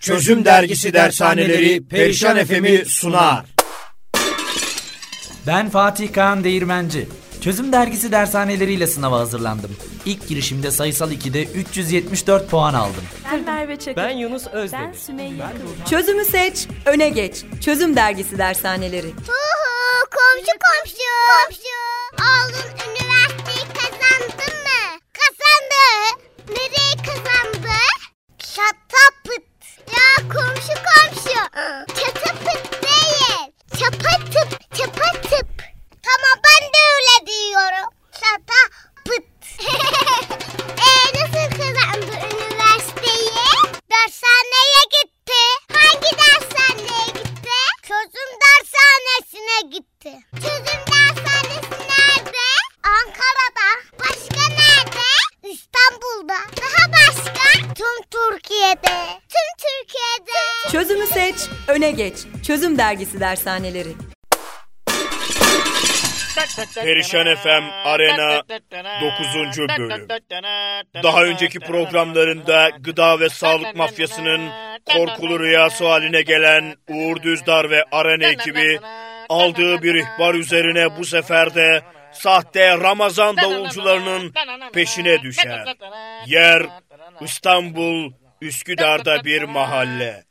Çözüm Dergisi Dershaneleri Perişan FM'i sunar. Ben Fatih Kaan Değirmenci. Çözüm Dergisi dershaneleriyle sınava hazırlandım. İlk girişimde sayısal 2'de 374 puan aldım. Ben Merve Çakır. Ben Yunus Ben Özdemir. Sümeyye Kılıç. Çözümü seç, öne geç. Çözüm Dergisi Dershaneleri. Huhu komşu komşu. Komşu. Oğlun komşu komşu. Çatapıt Çözümü seç, öne geç. Çözüm Dergisi Dershaneleri. Perişan FM Arena 9. bölüm. Daha önceki programlarında gıda ve sağlık mafyasının korkulu rüyası haline gelen Uğur Düzdar ve Arena ekibi aldığı bir ihbar üzerine bu sefer de sahte Ramazan davulcularının peşine düşer. Yer İstanbul Üsküdar'da bir mahalle.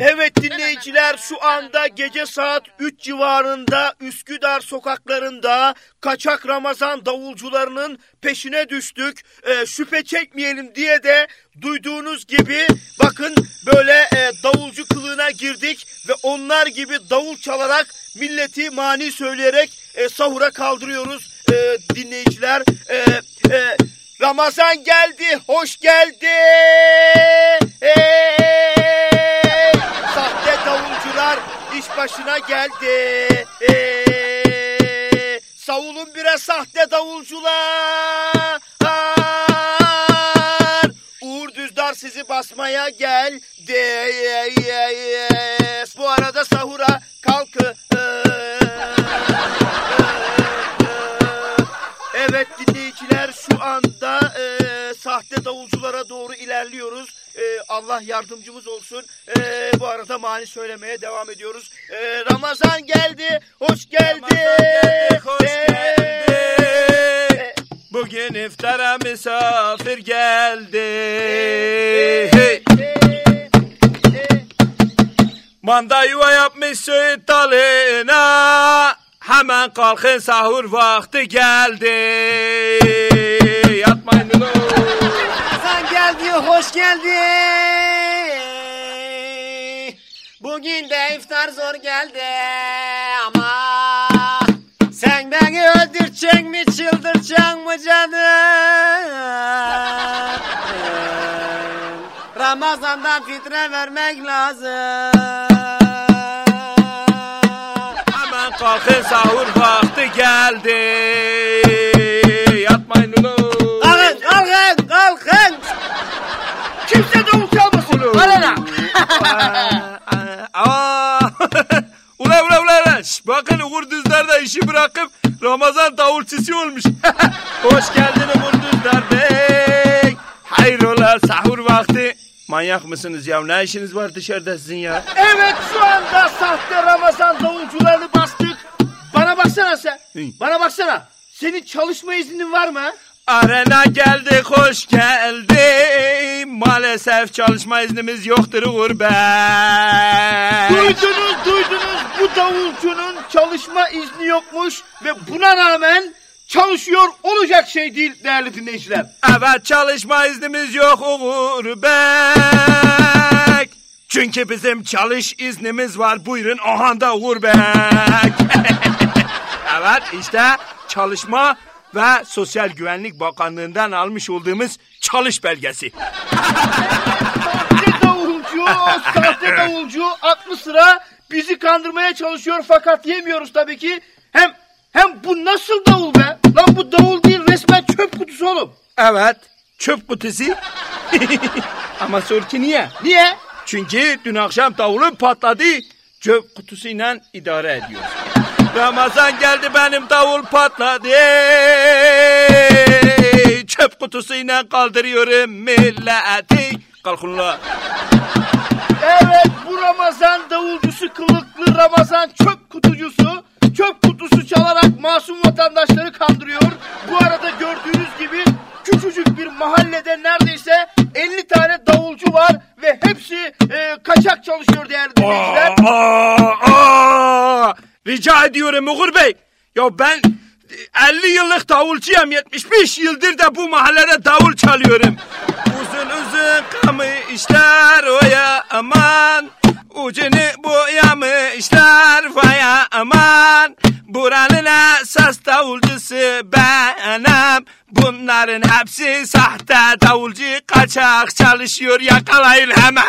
Evet dinleyiciler şu anda gece saat 3 civarında Üsküdar sokaklarında kaçak Ramazan davulcularının peşine düştük. Ee, şüphe çekmeyelim diye de duyduğunuz gibi bakın böyle e, davulcu kılığına girdik ve onlar gibi davul çalarak milleti mani söyleyerek e, sahura kaldırıyoruz e, dinleyiciler. E, e, Ramazan geldi, hoş geldi. Hey! Sahte davulcular iş başına geldi. Hey! Savulun bire sahte davulcular. Uğur Düzdar sizi basmaya geldi. Bu arada sahura kalkın. Evet dinleyiciler şu anda e, sahte davulculara doğru ilerliyoruz. E, Allah yardımcımız olsun. E, bu arada mani söylemeye devam ediyoruz. E, Ramazan geldi, hoş geldi. geldi, hoş E, geldi. e, Bugün iftara misafir geldi. e, Hey. e, e, Manda yuva yapmış Söğüt dalına. Hemen kalkın sahur vakti geldi. Ulan. Sen geldi, hoş geldi. Bugün de iftar zor geldi ama sen beni öldürecek mi çıldıracaksın mı canım? Ramazan'dan fitre vermek lazım. Hemen kalkın sahur vakti geldi. Yatmayın ulan. Ramazan davulçusu olmuş. Hoş geldin Uğur Düzdar Bey. Hayrola sahur vakti. Manyak mısınız ya? Ne işiniz var dışarıda sizin ya? Evet şu anda sahte Ramazan davulcularını bastık. Bana baksana sen. Hı. Bana baksana. Senin çalışma iznin var mı? Arena geldi, hoş geldi. Maalesef çalışma iznimiz yoktur Uğur Bey. Duydunuz duydunuz bu davulcunun çalışma izni yokmuş ve buna rağmen çalışıyor olacak şey değil değerli dinleyiciler. Evet çalışma iznimiz yok Uğur Bey. Çünkü bizim çalış iznimiz var. Buyurun ahanda Uğur Bey. evet işte çalışma ve Sosyal Güvenlik Bakanlığı'ndan almış olduğumuz çalış belgesi. Sahte davulcu, o sahte davulcu aklı sıra bizi kandırmaya çalışıyor fakat yemiyoruz tabii ki. Hem hem bu nasıl davul be? Lan bu davul değil resmen çöp kutusu oğlum. Evet çöp kutusu. Ama sor ki niye? Niye? Çünkü dün akşam davulun patladı. Çöp kutusuyla idare ediyoruz. Ramazan geldi benim davul patladı. Çöp kutusu gürültüsüyle kaldırıyorum milleti. Kalkın la. Evet bu Ramazan davulcusu kılıklı Ramazan çöp kutucusu çöp kutusu çalarak masum vatandaşları kandırıyor. Bu arada gördüğünüz gibi küçücük bir mahallede neredeyse 50 tane davulcu var ve hepsi e, kaçak çalışıyor değerli dinleyiciler. Aa, aa, rica ediyorum Uğur Bey. Ya ben 50 yıllık davulcuyum. 75 yıldır da bu mahallede davul çalıyorum. Uzun uzun kamı işler oya aman. Ucunu boyamışlar vaya aman. Buranın esas davulcusu benim. Bunların hepsi sahte davulcu kaçak çalışıyor yakalayın hemen.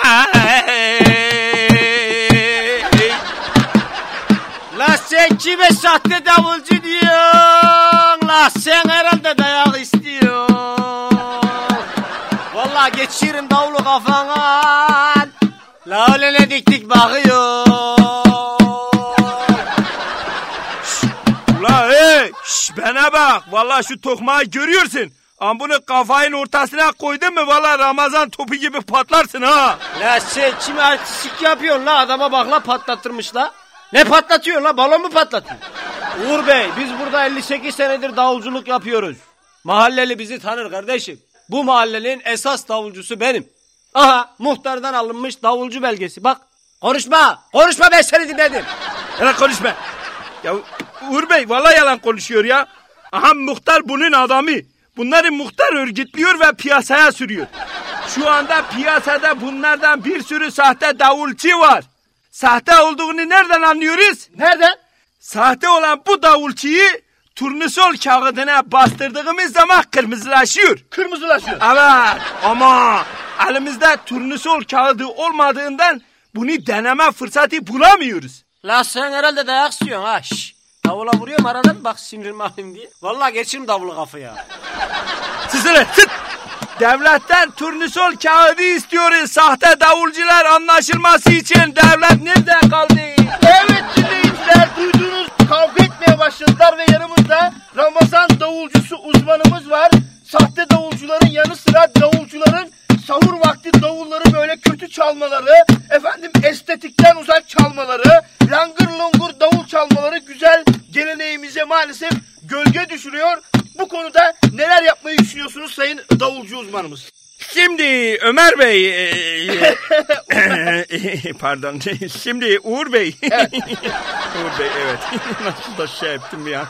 La sen kime sahte davulcu diyorsun? La sen herhalde dayak istiyorsun. Vallahi geçirin davulu kafana. La öyle ne diktik bakıyor. Ula hey şş, bana bak valla şu tokmağı görüyorsun. Ama bunu kafayın ortasına koydun mu valla Ramazan topu gibi patlarsın ha. La sen kime artistik yapıyorsun la adama bak la patlattırmış la. Ne patlatıyor la balon mu patlatıyor? Uğur Bey biz burada 58 senedir davulculuk yapıyoruz. Mahalleli bizi tanır kardeşim. Bu mahallenin esas davulcusu benim. Aha muhtardan alınmış davulcu belgesi bak. Konuşma konuşma ben seni dinledim. Yalan konuşma. Ya Uğur Bey valla yalan konuşuyor ya. Aha muhtar bunun adamı. Bunları muhtar örgütlüyor ve piyasaya sürüyor. Şu anda piyasada bunlardan bir sürü sahte davulcu var. Sahte olduğunu nereden anlıyoruz? Nereden? Sahte olan bu davulcuyu turnusol kağıdına bastırdığımız zaman kırmızılaşıyor. Kırmızılaşıyor. Evet ama elimizde turnusol kağıdı olmadığından bunu deneme fırsatı bulamıyoruz. La sen herhalde dayak istiyorsun ha. Şş. Davula vuruyorum aradan bak sinirim alayım diye. Vallahi geçirim davulu kafaya. Sizlere sıt! Devletten turnusol kağıdı istiyoruz. Sahte davulcular anlaşılması için devlet nerede kaldı? Evet dinleyiciler duydunuz kavga etmeye başladılar ve yanımızda Ramazan davulcusu uzmanımız var. Sahte davulcuların yanı sıra davulcuların sahur vakti davulları böyle kötü çalmaları, Ömer Bey, e, e, pardon, şimdi Uğur Bey, Uğur Bey evet, nasıl da şey yaptım ya.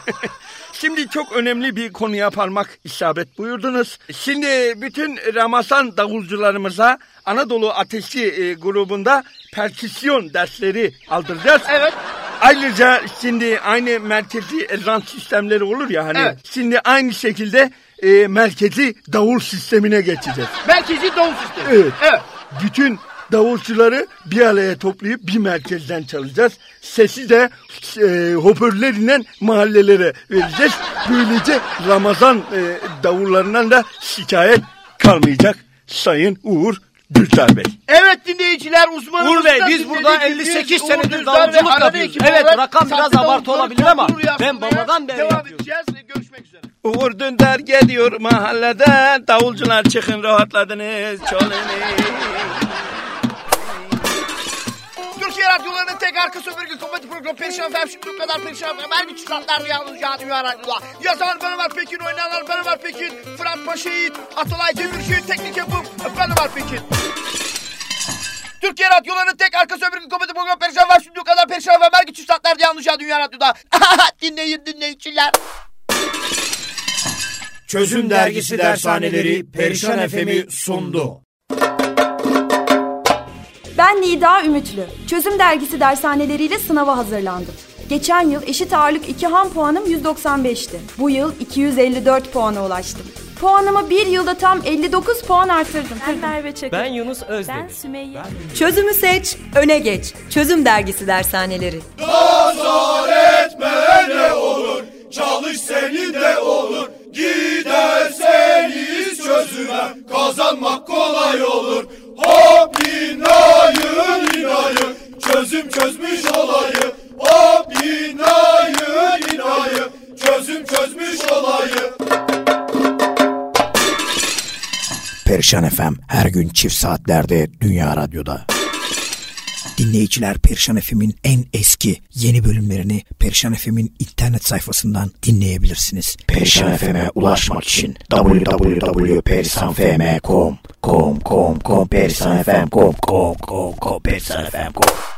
Şimdi çok önemli bir konuya parmak isabet buyurdunuz. Şimdi bütün Ramazan davulcularımıza Anadolu Ateşi e, grubunda perküsyon dersleri aldıracağız. Evet. Ayrıca şimdi aynı merkezi ezan sistemleri olur ya hani. Evet. Şimdi aynı şekilde e, merkezi davul sistemine geçeceğiz. Merkezi davul sistemi. Evet. Evet. Bütün davulcuları bir araya toplayıp bir merkezden çalacağız. Sesi de e, hoparlörle mahallelere vereceğiz. Böylece Ramazan e, davullarından da şikayet kalmayacak Sayın Uğur Düzdar Bey. Evet dinleyiciler uzmanımız Uğur Bey biz burada dinledik. 58 Biz senedir davulculuk yapıyoruz. Evet, rakam biraz abartı olabilir ama ben babadan beri devam yapıyorum. edeceğiz. Görüşmek üzere. Uğur Dündar geliyor mahallede Davulcular çıkın rahatladınız Çalın Türkiye radyolarının tek arka sömürge komedi programı Perişan Efendim şimdi bu kadar Perişan Efendim her güç şartlar yalnızca dünya radyoda. Yazan ben Ömer Pekin, oynayanlar ben Ömer Pekin, Fırat Paşa Yiğit, Atalay Demirci, teknik yapım ben Ömer Pekin. Türkiye radyolarının tek arka sömürge komedi programı Perişan Efendim şimdi bu kadar Perişan Efendim her güç şartlar yalnızca dünya radyoda. Dinleyin dinleyiciler. Çözüm Dergisi Dershaneleri Perişan FM'i sundu. Ben Nida Ümitlü. Çözüm Dergisi dershaneleriyle sınava hazırlandım. Geçen yıl eşit ağırlık 2 ham puanım 195'ti. Bu yıl 254 puana ulaştım. Puanımı bir yılda tam 59 puan arttırdım. Ben Merve Çakır. Ben Yunus Özdemir. Ben Sümeyye. Çözümü seç, öne geç. Çözüm Dergisi dershaneleri. Çalış senin de olur. Giderseniz çözüme kazanmak Perişan FM her gün çift saatlerde Dünya Radyo'da. Dinleyiciler Perişan FM'in en eski yeni bölümlerini Perişan FM'in internet sayfasından dinleyebilirsiniz. Perişan FM'e ulaşmak için www.perisanfm.com com com com perisanfm.com com com com perisanfm.com